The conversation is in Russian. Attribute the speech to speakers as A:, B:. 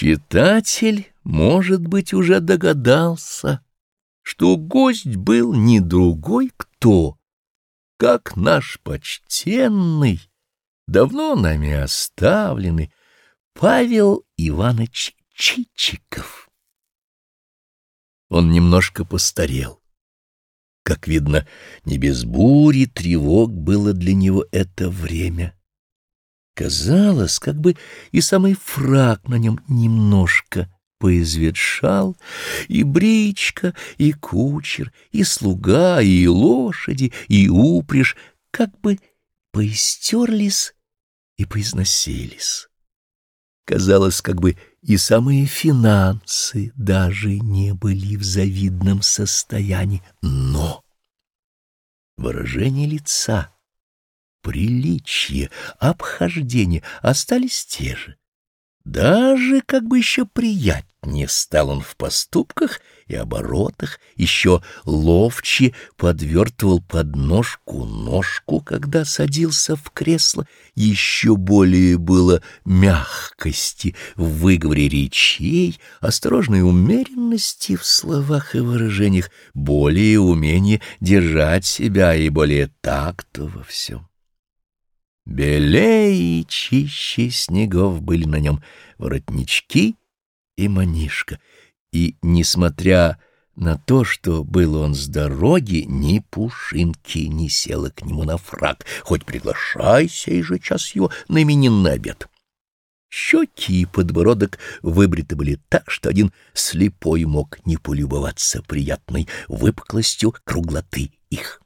A: Читатель, может быть, уже догадался, что гость был не другой кто, как наш почтенный, давно нами оставленный Павел Иванович Чичиков. Он немножко постарел. Как видно, не без бури тревог было для него это время. Казалось, как бы и самый фраг на нем немножко поизветшал, и бричка, и кучер, и слуга, и лошади, и упряжь как бы поистерлись и поизносились. Казалось, как бы и самые финансы даже не были в завидном состоянии, но выражение лица — приличие, обхождение остались те же. Даже как бы еще приятнее стал он в поступках и оборотах, еще ловче подвертывал под ножку ножку, когда садился в кресло, еще более было мягкости в выговоре речей, осторожной умеренности в словах и выражениях, более умение держать себя и более такта во всем. Белее и чище снегов были на нем воротнички и манишка, и, несмотря на то, что был он с дороги, ни пушинки не села к нему на фраг, хоть приглашайся и же час его на именинный обед. Щеки и подбородок выбриты были так, что один слепой мог не полюбоваться приятной выпуклостью круглоты их.